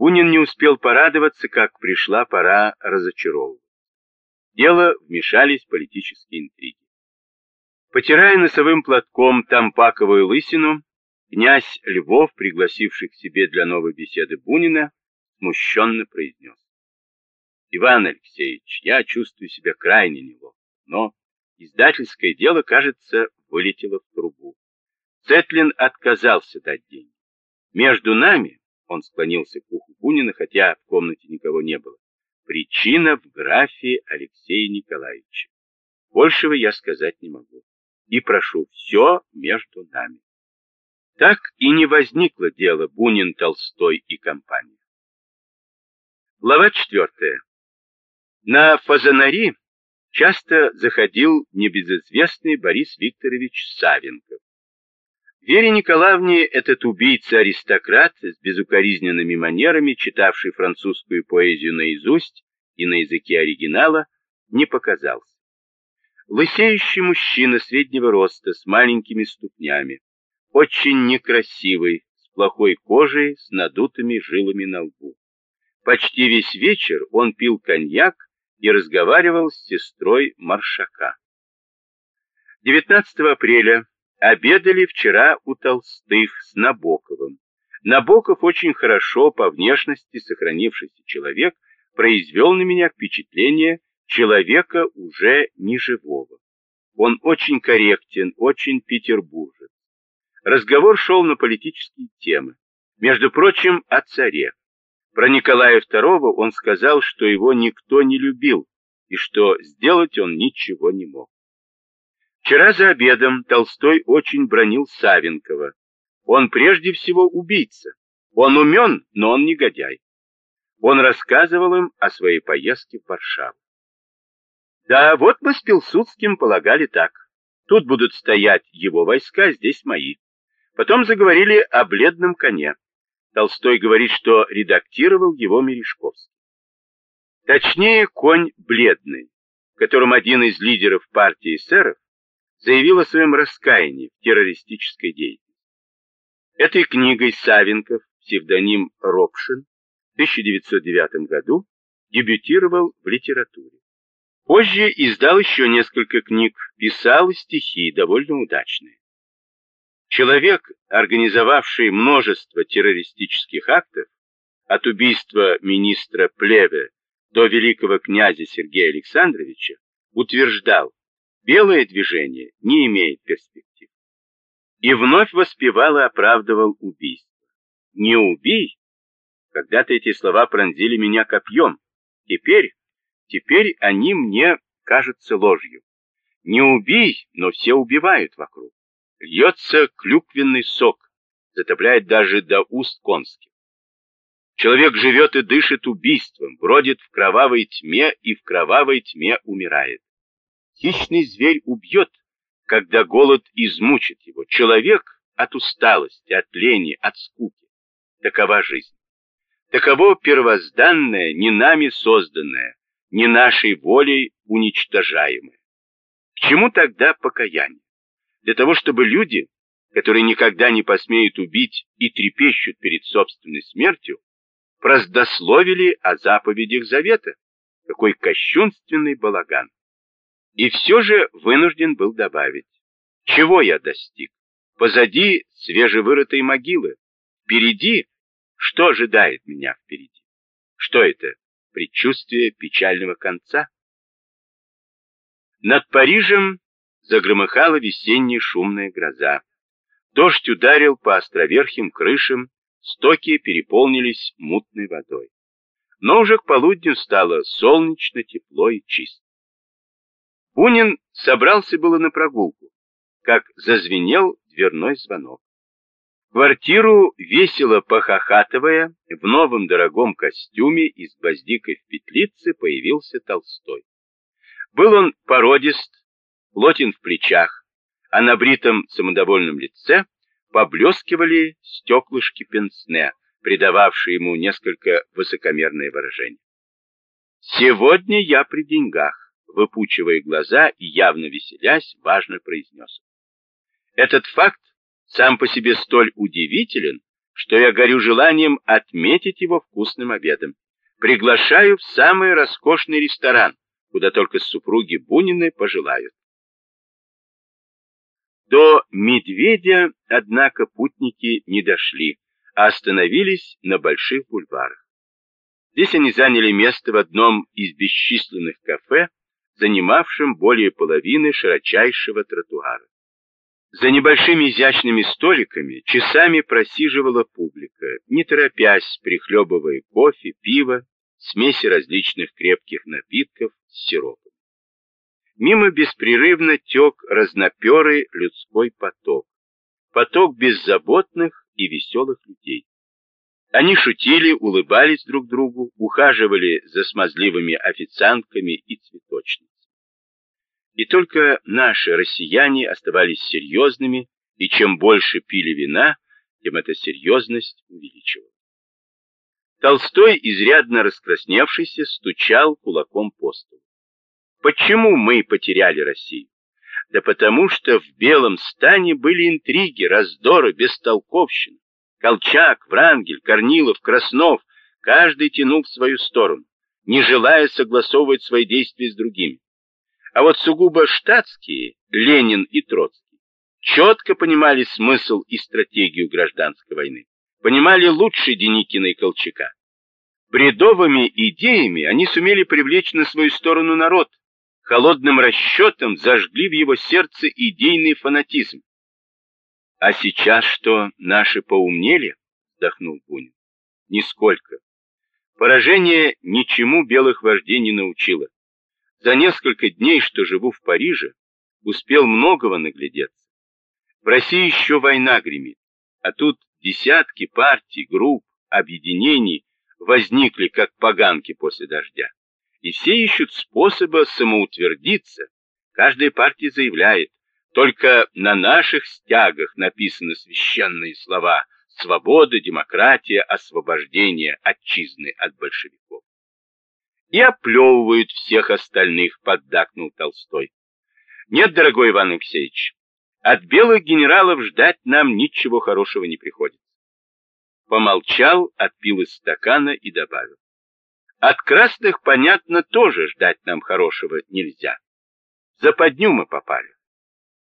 Бунин не успел порадоваться, как пришла пора разочаровывать. Дело вмешались политические интриги. Потирая носовым платком тампаковую лысину, князь Львов, пригласивший к себе для новой беседы Бунина, смущенно произнес. Иван Алексеевич, я чувствую себя крайне неловко, но издательское дело, кажется, вылетело в трубу. Цетлин отказался дать деньги. Между нами, он склонился к уху Бунина, хотя в комнате никого не было, причина в графе Алексея Николаевича. Большего я сказать не могу. И прошу, все между нами. Так и не возникло дело Бунин, Толстой и компания. Глава четвертая. На Фазанари часто заходил небезызвестный Борис Викторович Савенков. Вере Николаевне этот убийца-аристократ с безукоризненными манерами, читавший французскую поэзию наизусть и на языке оригинала, не показался. Лысеющий мужчина среднего роста с маленькими ступнями, очень некрасивый, с плохой кожей, с надутыми жилами на лбу. Почти весь вечер он пил коньяк и разговаривал с сестрой Маршака. 19 апреля обедали вчера у Толстых с Набоковым. Набоков очень хорошо по внешности сохранившийся человек произвел на меня впечатление человека уже неживого. Он очень корректен, очень петербуржец. Разговор шел на политические темы. Между прочим, о царе. Про Николая II он сказал, что его никто не любил и что сделать он ничего не мог. Вчера за обедом Толстой очень бронил Савенкова. Он прежде всего убийца. Он умен, но он негодяй. Он рассказывал им о своей поездке в Варшаву. Да, вот мы с Пилсудским полагали так. Тут будут стоять его войска, здесь мои. Потом заговорили о бледном коне. Толстой говорит, что редактировал его Мережковский. Точнее, конь бледный, в котором один из лидеров партии эсеров заявил о своем раскаянии в террористической деятельности. Этой книгой Савенков, псевдоним Ропшин, в 1909 году дебютировал в литературе. Позже издал еще несколько книг, писал стихи, довольно удачные. Человек, организовавший множество террористических актов, от убийства министра Плеве до великого князя Сергея Александровича, утверждал, белое движение не имеет перспектив. И вновь воспевал и оправдывал убийство. «Не убей!» Когда-то эти слова пронзили меня копьем. Теперь, теперь они мне кажутся ложью. Не убей, но все убивают вокруг. Льется клюквенный сок, затопляет даже до уст конских. Человек живет и дышит убийством, бродит в кровавой тьме и в кровавой тьме умирает. Хищный зверь убьет, когда голод измучит его. Человек от усталости, от лени, от скуки. Такова жизнь. Таково первозданное, не нами созданное, не нашей волей уничтожаемое. К чему тогда покаяние? для того, чтобы люди, которые никогда не посмеют убить и трепещут перед собственной смертью, праздословили о заповедях Завета. Какой кощунственный балаган. И все же вынужден был добавить, чего я достиг? Позади свежевырытой могилы, впереди, что ожидает меня впереди? Что это? Предчувствие печального конца? Над Парижем загромыхала весенняя шумная гроза. Дождь ударил по островерхим крышам, стоки переполнились мутной водой. Но уже к полудню стало солнечно, тепло и чисто. Бунин собрался было на прогулку, как зазвенел дверной звонок. В квартиру, весело похохатывая, в новом дорогом костюме и с гвоздикой в петлице появился Толстой. Был он породист, плотен в плечах, а на бритом самодовольном лице поблескивали стеклышки пенсне, придававшие ему несколько высокомерное выражение. «Сегодня я при деньгах», выпучивая глаза и явно веселясь, важно произнес. Этот факт сам по себе столь удивителен, что я горю желанием отметить его вкусным обедом. Приглашаю в самый роскошный ресторан, куда только супруги Бунины пожелают. До Медведя, однако, путники не дошли, а остановились на больших бульварах. Здесь они заняли место в одном из бесчисленных кафе, занимавшем более половины широчайшего тротуара. За небольшими изящными столиками часами просиживала публика, не торопясь, прихлебывая кофе, пиво, смеси различных крепких напитков с сиропом. Мимо беспрерывно тек разноперый людской поток, поток беззаботных и веселых людей. Они шутили, улыбались друг другу, ухаживали за смазливыми официантками и цветочницами. И только наши россияне оставались серьезными, и чем больше пили вина, тем эта серьезность увеличивалась. Толстой, изрядно раскрасневшийся, стучал кулаком по столу. Почему мы потеряли Россию? Да потому что в белом стане были интриги, раздоры, бестолковщина. Колчак, Врангель, Корнилов, Краснов, каждый тянул в свою сторону, не желая согласовывать свои действия с другими. А вот сугубо штатские, Ленин и Троцкий, четко понимали смысл и стратегию гражданской войны, понимали лучше Деникина и Колчака. Бредовыми идеями они сумели привлечь на свою сторону народ, холодным расчетом зажгли в его сердце идейный фанатизм. А сейчас что, наши поумнели? вздохнул Бунин. Нисколько. Поражение ничему белых вождей не научило. За несколько дней, что живу в Париже, успел многого наглядеться. В России еще война гремит, а тут десятки партий, групп, объединений возникли как поганки после дождя. И все ищут способа самоутвердиться. Каждая партия заявляет, только на наших стягах написаны священные слова «Свобода, демократия, освобождение отчизны от большевиков». И оплевывают всех остальных, поддакнул Толстой. Нет, дорогой Иван Алексеевич, от белых генералов ждать нам ничего хорошего не приходится. Помолчал, отпил из стакана и добавил. От красных, понятно, тоже ждать нам хорошего нельзя. За подню мы попали.